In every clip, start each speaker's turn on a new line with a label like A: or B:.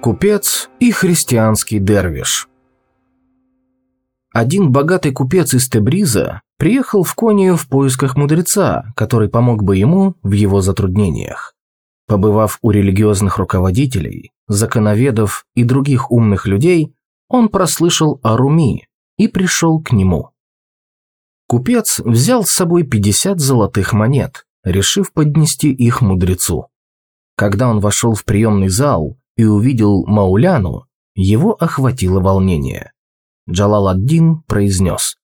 A: Купец и христианский дервиш Один богатый купец из Тебриза приехал в Конию в поисках мудреца, который помог бы ему в его затруднениях. Побывав у религиозных руководителей, законоведов и других умных людей, он прослышал о Руми и пришел к нему. Купец взял с собой 50 золотых монет, решив поднести их мудрецу. Когда он вошел в приемный зал, и увидел Мауляну, его охватило волнение. Джалал ад-Дин произнес.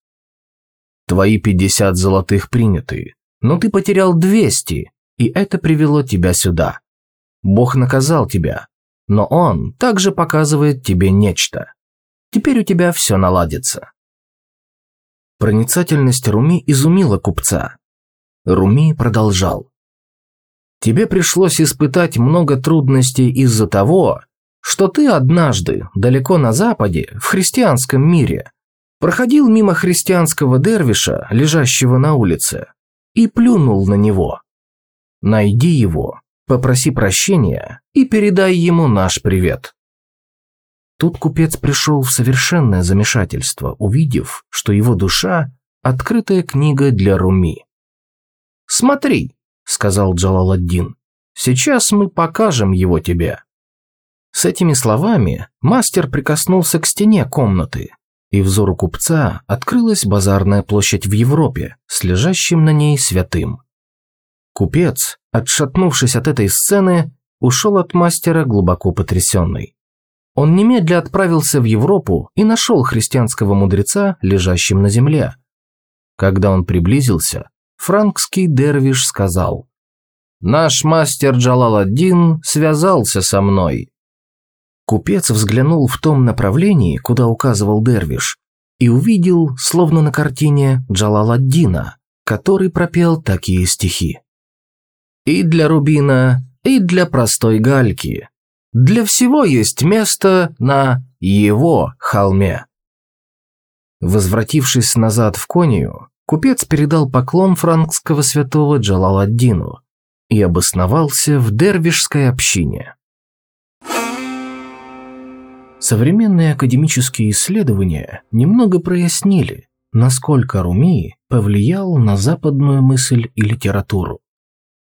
A: «Твои пятьдесят золотых приняты, но ты потерял двести, и это привело тебя сюда. Бог наказал тебя, но Он также показывает тебе нечто. Теперь у тебя все наладится». Проницательность Руми изумила купца. Руми продолжал. Тебе пришлось испытать много трудностей из-за того, что ты однажды, далеко на западе, в христианском мире, проходил мимо христианского дервиша, лежащего на улице, и плюнул на него. Найди его, попроси прощения и передай ему наш привет. Тут купец пришел в совершенное замешательство, увидев, что его душа – открытая книга для Руми. «Смотри», сказал Джалаладдин. «Сейчас мы покажем его тебе». С этими словами мастер прикоснулся к стене комнаты, и взору купца открылась базарная площадь в Европе с лежащим на ней святым. Купец, отшатнувшись от этой сцены, ушел от мастера глубоко потрясенный. Он немедля отправился в Европу и нашел христианского мудреца, лежащим на земле. Когда он приблизился, франкский дервиш сказал, «Наш мастер Джалаладдин связался со мной». Купец взглянул в том направлении, куда указывал дервиш, и увидел, словно на картине, Джалаладдина, который пропел такие стихи. «И для рубина, и для простой гальки. Для всего есть место на его холме». Возвратившись назад в Конию, купец передал поклон франкского святого Джалаладдину и обосновался в дервишской общине. Современные академические исследования немного прояснили, насколько Руми повлиял на западную мысль и литературу.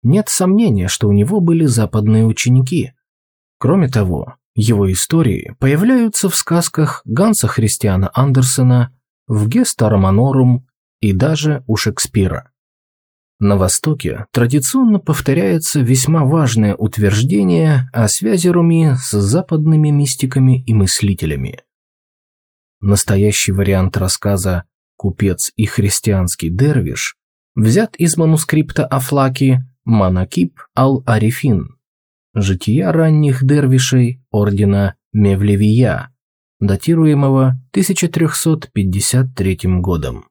A: Нет сомнения, что у него были западные ученики. Кроме того, его истории появляются в сказках Ганса Христиана Андерсена, в Геста Романорум и даже у Шекспира. На Востоке традиционно повторяется весьма важное утверждение о связи Руми с западными мистиками и мыслителями. Настоящий вариант рассказа «Купец и христианский дервиш» взят из манускрипта Афлаки «Манакип ал-Арифин» «Жития ранних дервишей ордена Мевлевия», датируемого 1353 годом.